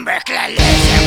hombres que